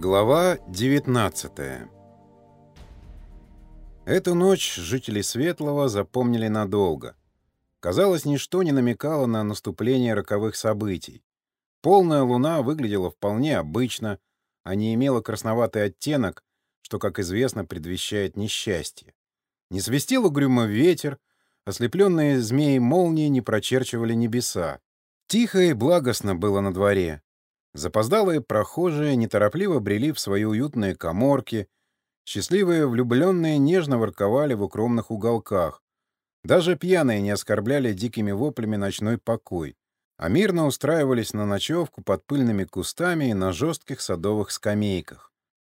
Глава 19 Эту ночь жители Светлого запомнили надолго. Казалось, ничто не намекало на наступление роковых событий. Полная луна выглядела вполне обычно, а не имела красноватый оттенок, что, как известно, предвещает несчастье. Не свистел угрюмо ветер, ослепленные змеи молнии не прочерчивали небеса. Тихо и благостно было на дворе. Запоздалые прохожие неторопливо брели в свои уютные коморки, счастливые влюбленные нежно ворковали в укромных уголках. Даже пьяные не оскорбляли дикими воплями ночной покой, а мирно устраивались на ночевку под пыльными кустами и на жестких садовых скамейках.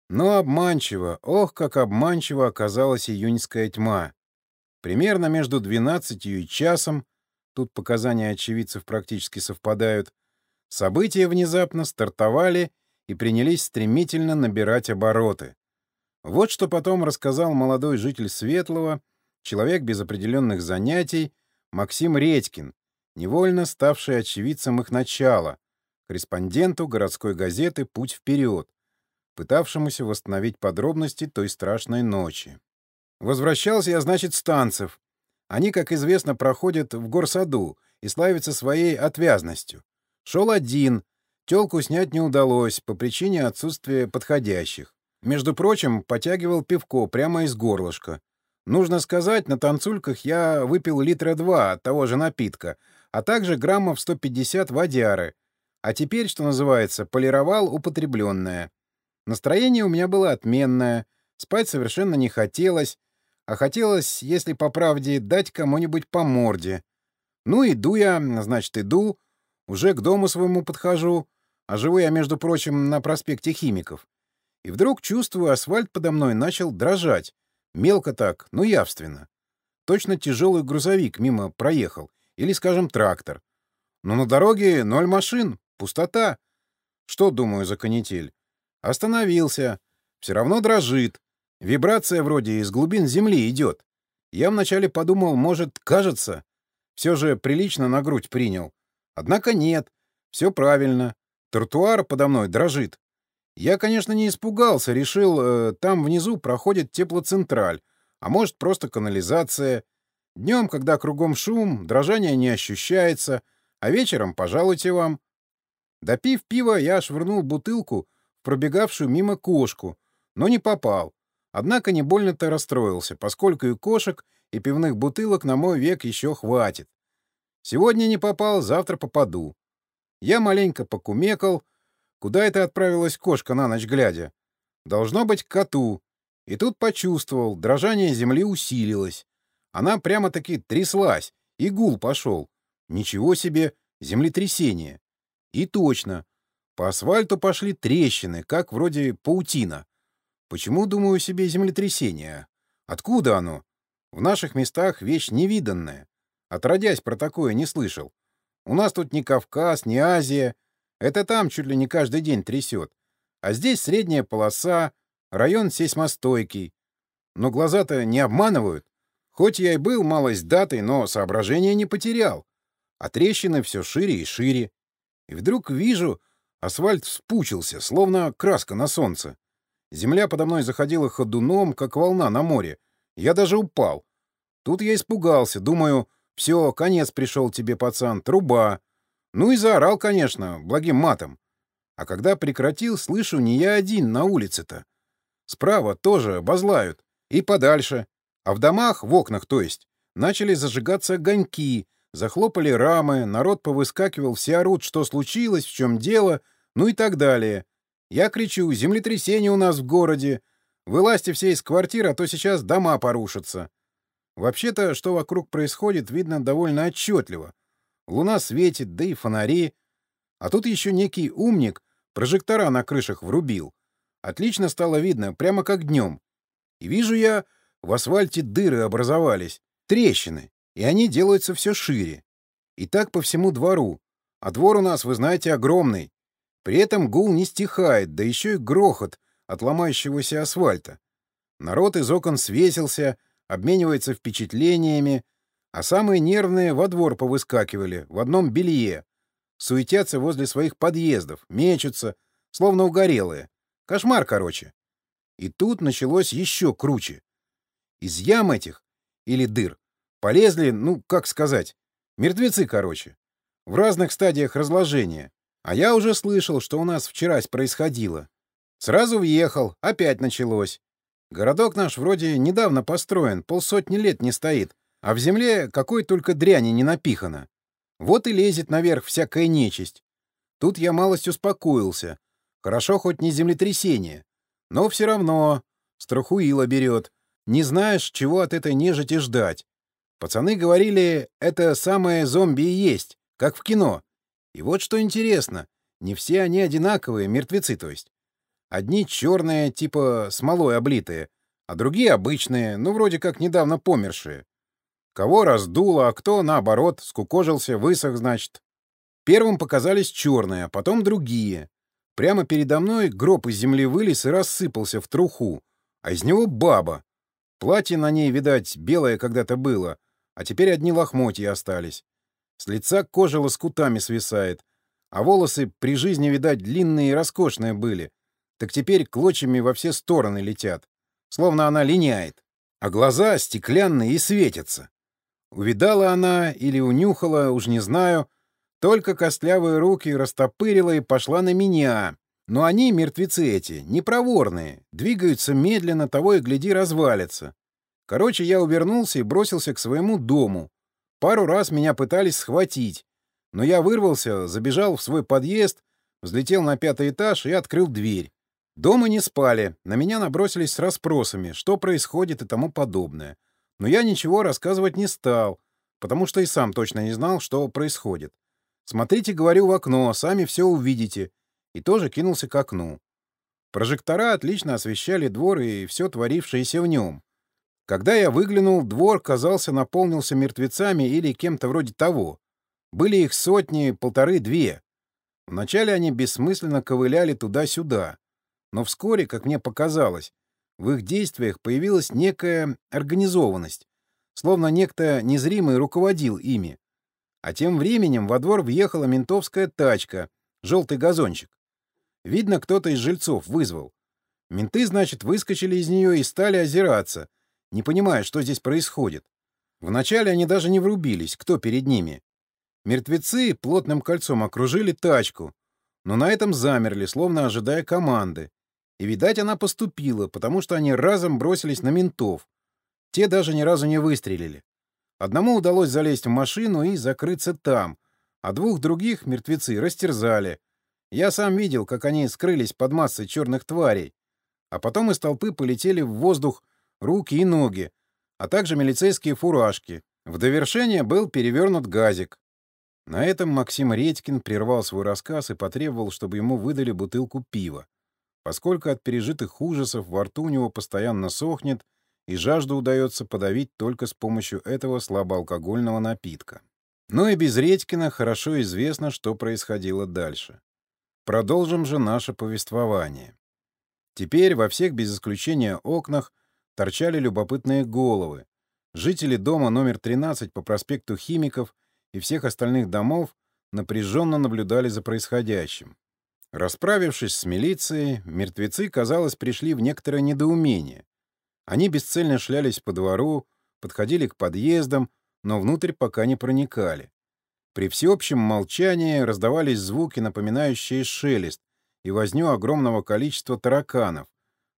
Но обманчиво, ох, как обманчиво оказалась июньская тьма. Примерно между двенадцатью и часом, тут показания очевидцев практически совпадают, события внезапно стартовали и принялись стремительно набирать обороты. Вот что потом рассказал молодой житель Светлого, человек без определенных занятий, Максим Редькин, невольно ставший очевидцем их начала, корреспонденту городской газеты «Путь вперед», пытавшемуся восстановить подробности той страшной ночи. Возвращался я, значит, с танцев. Они, как известно, проходят в горсаду и славятся своей отвязностью. Шел один, телку снять не удалось по причине отсутствия подходящих. Между прочим, потягивал пивко прямо из горлышка. Нужно сказать, на танцульках я выпил литра два от того же напитка, а также граммов 150 водяры. А теперь, что называется, полировал употребленное. Настроение у меня было отменное, спать совершенно не хотелось, а хотелось, если по правде, дать кому-нибудь по морде. Ну, иду я, значит, иду, уже к дому своему подхожу, а живу я, между прочим, на проспекте Химиков. И вдруг, чувствую, асфальт подо мной начал дрожать. Мелко так, но явственно. Точно тяжелый грузовик мимо проехал. Или, скажем, трактор. Но на дороге ноль машин, пустота. Что, думаю, за канитель? Остановился. Все равно дрожит. Вибрация вроде из глубин земли идет. Я вначале подумал, может, кажется. Все же прилично на грудь принял. Однако нет. Все правильно. Тротуар подо мной дрожит. Я, конечно, не испугался, решил, э, там внизу проходит теплоцентраль, а может, просто канализация. Днем, когда кругом шум, дрожание не ощущается, а вечером пожалуйте вам. Допив пива, я швырнул бутылку пробегавшую мимо кошку, но не попал. Однако не больно-то расстроился, поскольку и кошек, и пивных бутылок на мой век еще хватит. Сегодня не попал, завтра попаду. Я маленько покумекал. Куда это отправилась кошка на ночь глядя? Должно быть к коту. И тут почувствовал, дрожание земли усилилось. Она прямо-таки тряслась, и гул пошел. Ничего себе, землетрясение. И точно, по асфальту пошли трещины, как вроде паутина. Почему, думаю себе, землетрясение? Откуда оно? В наших местах вещь невиданная. Отродясь про такое не слышал. У нас тут не Кавказ, не Азия. Это там чуть ли не каждый день трясет. А здесь средняя полоса, район сейсмостойкий. Но глаза-то не обманывают. Хоть я и был малость датой, но соображения не потерял. А трещины все шире и шире. И вдруг вижу, Асфальт вспучился, словно краска на солнце. Земля подо мной заходила ходуном, как волна на море. Я даже упал. Тут я испугался, думаю, все, конец пришел тебе, пацан, труба. Ну и заорал, конечно, благим матом. А когда прекратил, слышу, не я один на улице-то. Справа тоже базлают. И подальше. А в домах, в окнах, то есть, начали зажигаться огоньки, захлопали рамы, народ повыскакивал, все орут, что случилось, в чем дело — ну и так далее. Я кричу, землетрясение у нас в городе. Вылазьте все из квартир, а то сейчас дома порушатся. Вообще-то, что вокруг происходит, видно довольно отчетливо. Луна светит, да и фонари. А тут еще некий умник прожектора на крышах врубил. Отлично стало видно, прямо как днем. И вижу я, в асфальте дыры образовались, трещины, и они делаются все шире. И так по всему двору. А двор у нас, вы знаете, огромный. При этом гул не стихает, да еще и грохот от ломающегося асфальта. Народ из окон свесился, обменивается впечатлениями, а самые нервные во двор повыскакивали, в одном белье. Суетятся возле своих подъездов, мечутся, словно угорелые. Кошмар, короче. И тут началось еще круче. Из ям этих, или дыр, полезли, ну, как сказать, мертвецы, короче. В разных стадиях разложения. А я уже слышал, что у нас вчерась происходило. Сразу въехал, опять началось. Городок наш вроде недавно построен, полсотни лет не стоит, а в земле какой только дряни не напихано. Вот и лезет наверх всякая нечисть. Тут я малость успокоился. Хорошо, хоть не землетрясение. Но все равно страхуила берет. Не знаешь, чего от этой нежити ждать. Пацаны говорили, это самое зомби и есть, как в кино. И вот что интересно, не все они одинаковые, мертвецы то есть. Одни черные, типа смолой облитые, а другие обычные, ну, вроде как недавно помершие. Кого раздуло, а кто, наоборот, скукожился, высох, значит. Первым показались черные, а потом другие. Прямо передо мной гроб из земли вылез и рассыпался в труху, а из него баба. Платье на ней, видать, белое когда-то было, а теперь одни лохмотья остались. С лица кожа лоскутами свисает, а волосы при жизни, видать, длинные и роскошные были, так теперь клочьями во все стороны летят, словно она линяет, а глаза стеклянные и светятся. Увидала она или унюхала, уж не знаю, только костлявые руки растопырила и пошла на меня. Но они, мертвецы эти, непроворные, двигаются медленно, того и гляди, развалятся. Короче, я увернулся и бросился к своему дому. Пару раз меня пытались схватить, но я вырвался, забежал в свой подъезд, взлетел на пятый этаж и открыл дверь. Дома не спали, на меня набросились с расспросами, что происходит и тому подобное. Но я ничего рассказывать не стал, потому что и сам точно не знал, что происходит. Смотрите, говорю, в окно, сами все увидите. И тоже кинулся к окну. Прожектора отлично освещали двор и все творившееся в нем. Когда я выглянул, двор, казался, наполнился мертвецами или кем-то вроде того. Были их сотни, полторы-две. Вначале они бессмысленно ковыляли туда-сюда. Но вскоре, как мне показалось, в их действиях появилась некая организованность, словно некто незримый руководил ими. А тем временем во двор въехала ментовская тачка, желтый газончик. Видно, кто-то из жильцов вызвал. Менты, значит, выскочили из нее и стали озираться, не понимая, что здесь происходит. Вначале они даже не врубились, кто перед ними. Мертвецы плотным кольцом окружили тачку, но на этом замерли, словно ожидая команды. И, видать, она поступила, потому что они разом бросились на ментов. Те даже ни разу не выстрелили. Одному удалось залезть в машину и закрыться там, а двух других мертвецы растерзали. Я сам видел, как они скрылись под массой черных тварей. А потом из толпы полетели в воздух руки и ноги, а также милицейские фуражки. В довершение был перевернут газик. На этом Максим Редькин прервал свой рассказ и потребовал, чтобы ему выдали бутылку пива, поскольку от пережитых ужасов во рту у него постоянно сохнет и жажду удается подавить только с помощью этого слабоалкогольного напитка. Но и без Редькина хорошо известно, что происходило дальше. Продолжим же наше повествование. Теперь во всех без исключения окнах торчали любопытные головы. Жители дома номер 13 по проспекту Химиков и всех остальных домов напряженно наблюдали за происходящим. Расправившись с милицией, мертвецы, казалось, пришли в некоторое недоумение. Они бесцельно шлялись по двору, подходили к подъездам, но внутрь пока не проникали. При всеобщем молчании раздавались звуки, напоминающие шелест и возню огромного количества тараканов,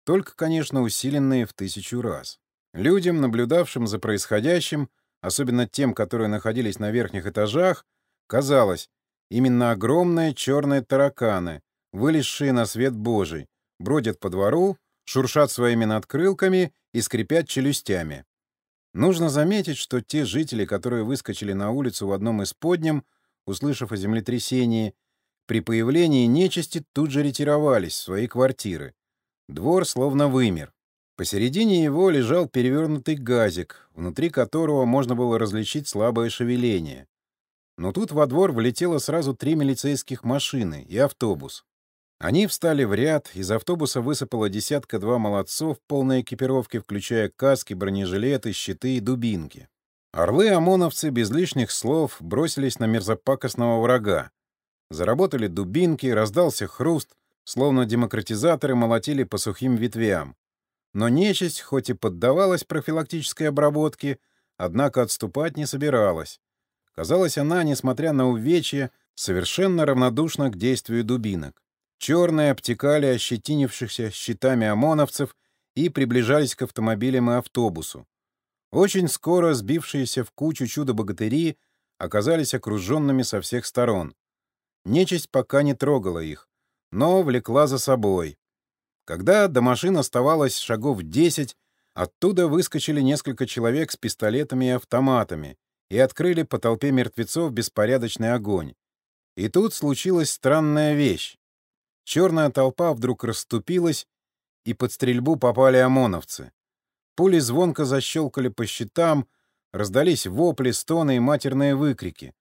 только, конечно, усиленные в тысячу раз. Людям, наблюдавшим за происходящим, особенно тем, которые находились на верхних этажах, казалось, именно огромные черные тараканы, вылезшие на свет Божий, бродят по двору, шуршат своими надкрылками и скрипят челюстями. Нужно заметить, что те жители, которые выскочили на улицу в одном из подням, услышав о землетрясении, при появлении нечисти тут же ретировались в свои квартиры. Двор словно вымер. Посередине его лежал перевернутый газик, внутри которого можно было различить слабое шевеление. Но тут во двор влетело сразу три милицейских машины и автобус. Они встали в ряд, из автобуса высыпала десятка-два молодцов полной экипировки, включая каски, бронежилеты, щиты и дубинки. Орлы-ОМОНовцы без лишних слов бросились на мерзопакостного врага. Заработали дубинки, раздался хруст, словно демократизаторы молотили по сухим ветвям. Но нечисть, хоть и поддавалась профилактической обработке, однако отступать не собиралась. Казалось, она, несмотря на увечья, совершенно равнодушна к действию дубинок. Черные обтекали ощетинившихся щитами ОМОНовцев и приближались к автомобилям и автобусу. Очень скоро сбившиеся в кучу чудо-богатыри оказались окруженными со всех сторон. Нечисть пока не трогала их, но влекла за собой. Когда до машин оставалось шагов десять, оттуда выскочили несколько человек с пистолетами и автоматами и открыли по толпе мертвецов беспорядочный огонь. И тут случилась странная вещь. Черная толпа вдруг расступилась, и под стрельбу попали ОМОНовцы. Пули звонко защелкали по щитам, раздались вопли, стоны и матерные выкрики.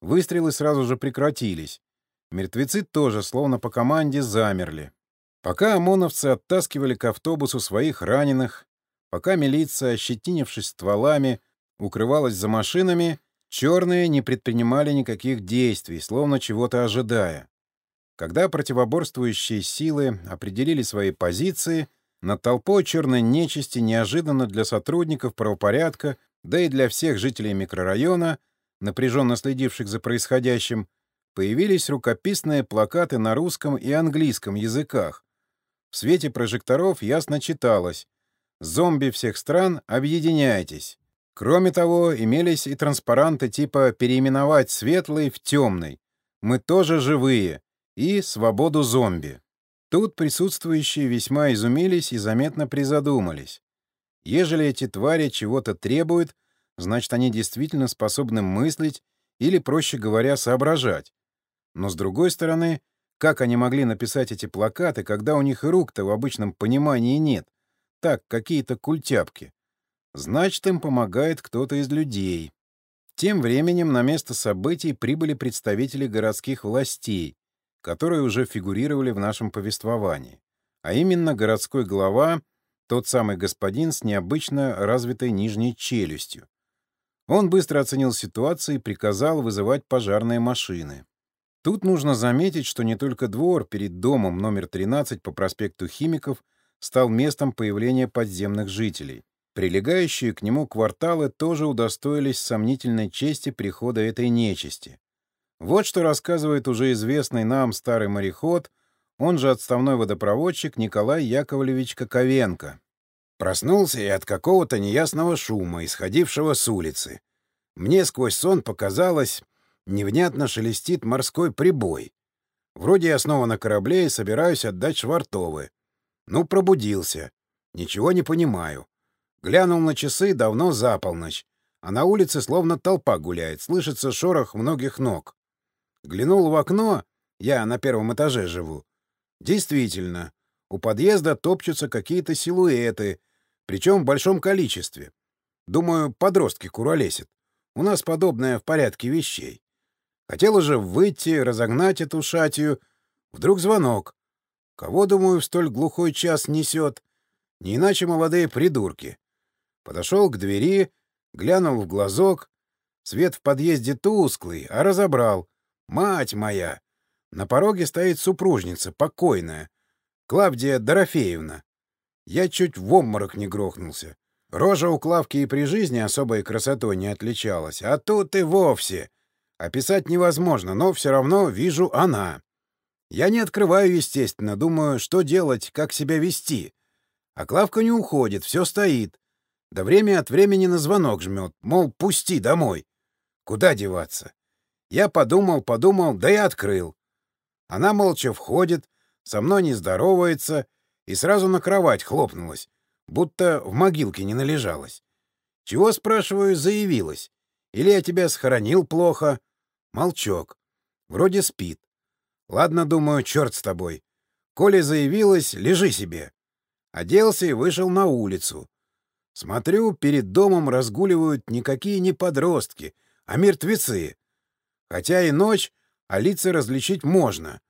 Выстрелы сразу же прекратились. Мертвецы тоже, словно по команде, замерли. Пока ОМОНовцы оттаскивали к автобусу своих раненых, пока милиция, ощетинившись стволами, укрывалась за машинами, черные не предпринимали никаких действий, словно чего-то ожидая. Когда противоборствующие силы определили свои позиции — над толпой черной нечисти неожиданно для сотрудников правопорядка, да и для всех жителей микрорайона, напряженно следивших за происходящим, появились рукописные плакаты на русском и английском языках. В свете прожекторов ясно читалось «Зомби всех стран, объединяйтесь». Кроме того, имелись и транспаранты типа «Переименовать светлый в темный», «Мы тоже живые» и «Свободу зомби». Тут присутствующие весьма изумились и заметно призадумались. Ежели эти твари чего-то требуют, значит, они действительно способны мыслить или, проще говоря, соображать. Но, с другой стороны, как они могли написать эти плакаты, когда у них и рук-то в обычном понимании нет? Так, какие-то культяпки. Значит, им помогает кто-то из людей. Тем временем на место событий прибыли представители городских властей, которые уже фигурировали в нашем повествовании, а именно городской глава, тот самый господин с необычно развитой нижней челюстью. Он быстро оценил ситуацию и приказал вызывать пожарные машины. Тут нужно заметить, что не только двор перед домом номер 13 по проспекту Химиков стал местом появления подземных жителей. Прилегающие к нему кварталы тоже удостоились сомнительной чести прихода этой нечисти. Вот что рассказывает уже известный нам старый мореход, он же отставной водопроводчик Николай Яковлевич Коковенко. Проснулся я от какого-то неясного шума, исходившего с улицы. Мне сквозь сон показалось, невнятно шелестит морской прибой. Вроде я снова на корабле и собираюсь отдать швартовы. Ну, пробудился. Ничего не понимаю. Глянул на часы, давно за полночь. А на улице словно толпа гуляет, слышится шорох многих ног. Глянул в окно, я на первом этаже живу. Действительно, у подъезда топчутся какие-то силуэты, причем в большом количестве. Думаю, подростки куролесят. У нас подобное в порядке вещей. Хотел уже выйти, разогнать эту шатию. Вдруг звонок. Кого, думаю, в столь глухой час несет? Не иначе молодые придурки. Подошел к двери, глянул в глазок. Свет в подъезде тусклый, а разобрал. Мать моя! На пороге стоит супружница, покойная. Клавдия Дорофеевна. Я чуть в обморок не грохнулся. Рожа у Клавки и при жизни особой красотой не отличалась, а тут и вовсе. Описать невозможно, но все равно вижу она. Я не открываю, естественно, думаю, что делать, как себя вести. А Клавка не уходит, все стоит. Да время от времени на звонок жмет, мол, пусти домой. Куда деваться? Я подумал, подумал, да и открыл. Она молча входит, со мной не здоровается и сразу на кровать хлопнулась, будто в могилке не належалась. Чего, спрашиваю, заявилась? Или я тебя схоронил плохо? Молчок. Вроде спит. Ладно, думаю, черт с тобой. Коли заявилась, лежи себе. Оделся и вышел на улицу. Смотрю, перед домом разгуливают никакие не подростки, а мертвецы. Хотя и ночь, а лица различить можно.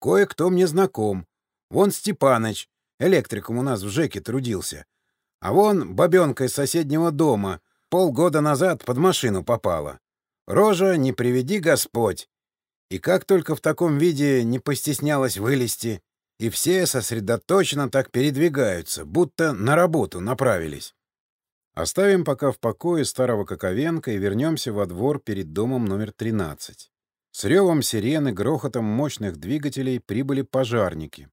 Кое-кто мне знаком. Вон Степаныч, электриком у нас в ЖЭКе трудился. А вон бабенка из соседнего дома полгода назад под машину попала. Рожа не приведи Господь. И как только в таком виде не постеснялась вылезти. и все сосредоточенно так передвигаются, будто на работу направились. Оставим пока в покое старого Коковенко и вернемся во двор перед домом номер 13. С ревом сирены, грохотом мощных двигателей прибыли пожарники.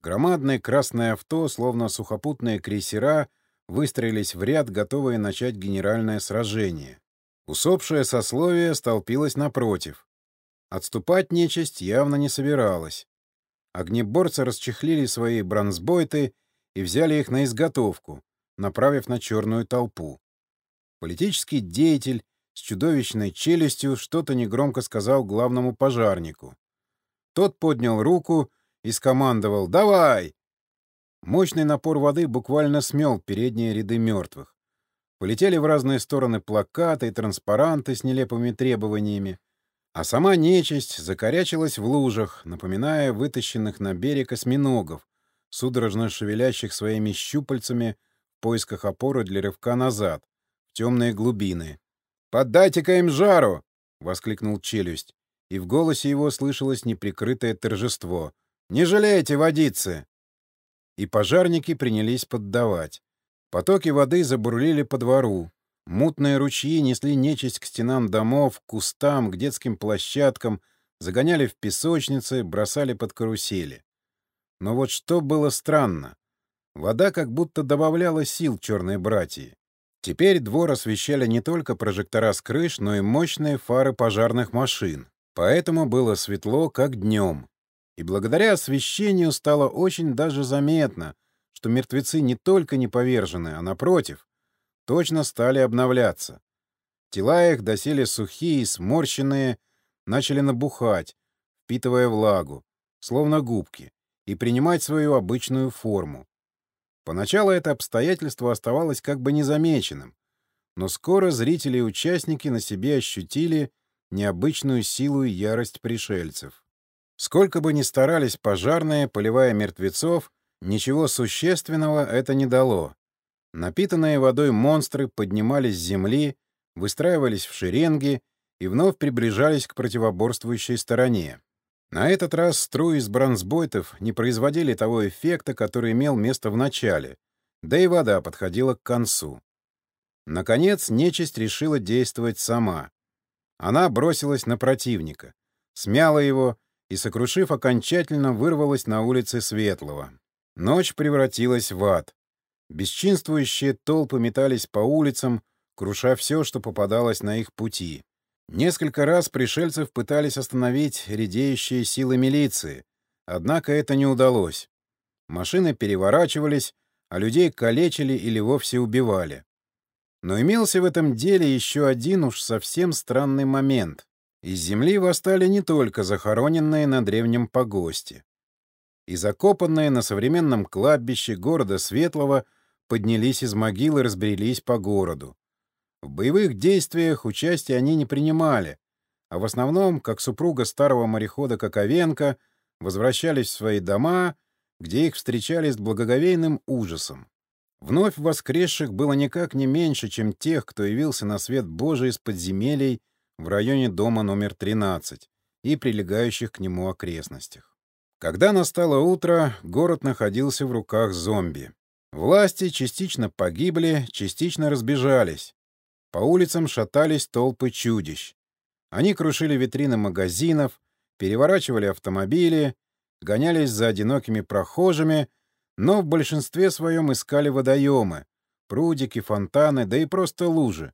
Громадное красное авто, словно сухопутные крейсера, выстроились в ряд, готовые начать генеральное сражение. Усопшее сословие столпилось напротив. Отступать нечисть явно не собиралась. Огнеборцы расчехлили свои бронзбойты и взяли их на изготовку, направив на черную толпу. Политический деятель с чудовищной челюстью что-то негромко сказал главному пожарнику. Тот поднял руку и скомандовал «Давай!». Мощный напор воды буквально смел передние ряды мертвых. Полетели в разные стороны плакаты и транспаранты с нелепыми требованиями, а сама нечисть закорячилась в лужах, напоминая вытащенных на берег осьминогов, судорожно шевелящих своими щупальцами в поисках опоры для рывка назад, в темные глубины. «Поддайте-ка им жару!» — воскликнул челюсть, и в голосе его слышалось неприкрытое торжество. «Не жалейте водицы!» И пожарники принялись поддавать. Потоки воды забурлили по двору, Мутные ручьи несли нечисть к стенам домов, к кустам, к детским площадкам, загоняли в песочницы, бросали под карусели. Но вот что было странно. Вода как будто добавляла сил черной братьи. Теперь двор освещали не только прожектора с крыш, но и мощные фары пожарных машин. Поэтому было светло, как днем. И благодаря освещению стало очень даже заметно, что мертвецы не только не повержены, а напротив, точно стали обновляться. Тела их, доселе сухие, сморщенные, начали набухать, впитывая влагу, словно губки, и принимать свою обычную форму. Поначалу это обстоятельство оставалось как бы незамеченным, но скоро зрители и участники на себе ощутили необычную силу и ярость пришельцев. Сколько бы ни старались пожарные, поливая мертвецов, ничего существенного это не дало. Напитанные водой монстры поднимались с земли, выстраивались в шеренги и вновь приближались к противоборствующей стороне. На этот раз струи из бронзбойтов не производили того эффекта, который имел место в начале, да и вода подходила к концу. Наконец, нечисть решила действовать сама. Она бросилась на противника, смяла его и, сокрушив, окончательно вырвалась на улицы Светлого. Ночь превратилась в ад. Бесчинствующие толпы метались по улицам, круша все, что попадалось на их пути. Несколько раз пришельцев пытались остановить редеющие силы милиции, однако это не удалось. Машины переворачивались, а людей калечили или вовсе убивали. Но имелся в этом деле еще один уж совсем странный момент. Из земли восстали не только захороненные на древнем погосте. И закопанные на современном кладбище города Светлого — поднялись из могил и разбрелись по городу. В боевых действиях участия они не принимали, а в основном, как супруга старого морехода Коковенко, возвращались в свои дома, где их встречали с благоговейным ужасом. Вновь воскресших было никак не меньше, чем тех, кто явился на свет Божий из подземелий в районе дома номер 13 и прилегающих к нему окрестностях. Когда настало утро, город находился в руках зомби. Власти частично погибли, частично разбежались. По улицам шатались толпы чудищ. Они крушили витрины магазинов, переворачивали автомобили, гонялись за одинокими прохожими, но в большинстве своем искали водоемы, прудики, фонтаны, да и просто лужи,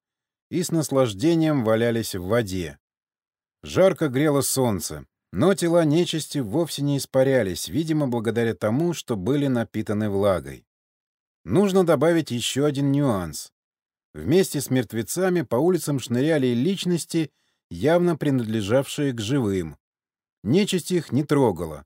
и с наслаждением валялись в воде. Жарко грело солнце, но тела нечисти вовсе не испарялись, видимо, благодаря тому, что были напитаны влагой. Нужно добавить еще один нюанс. Вместе с мертвецами по улицам шныряли личности, явно принадлежавшие к живым. Нечисть их не трогала,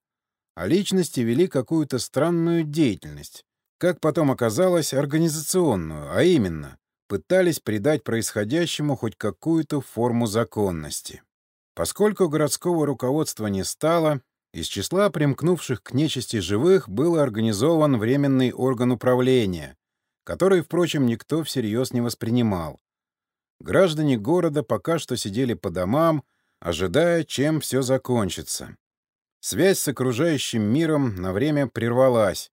а личности вели какую-то странную деятельность, как потом оказалось, организационную, а именно, пытались придать происходящему хоть какую-то форму законности. Поскольку городского руководства не стало, из числа примкнувших к нечисти живых был организован временный орган управления, который, впрочем, никто всерьез не воспринимал. Граждане города пока что сидели по домам, ожидая, чем все закончится. Связь с окружающим миром на время прервалась.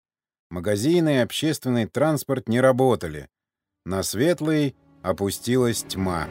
Магазины и общественный транспорт не работали. На светлый опустилась тьма.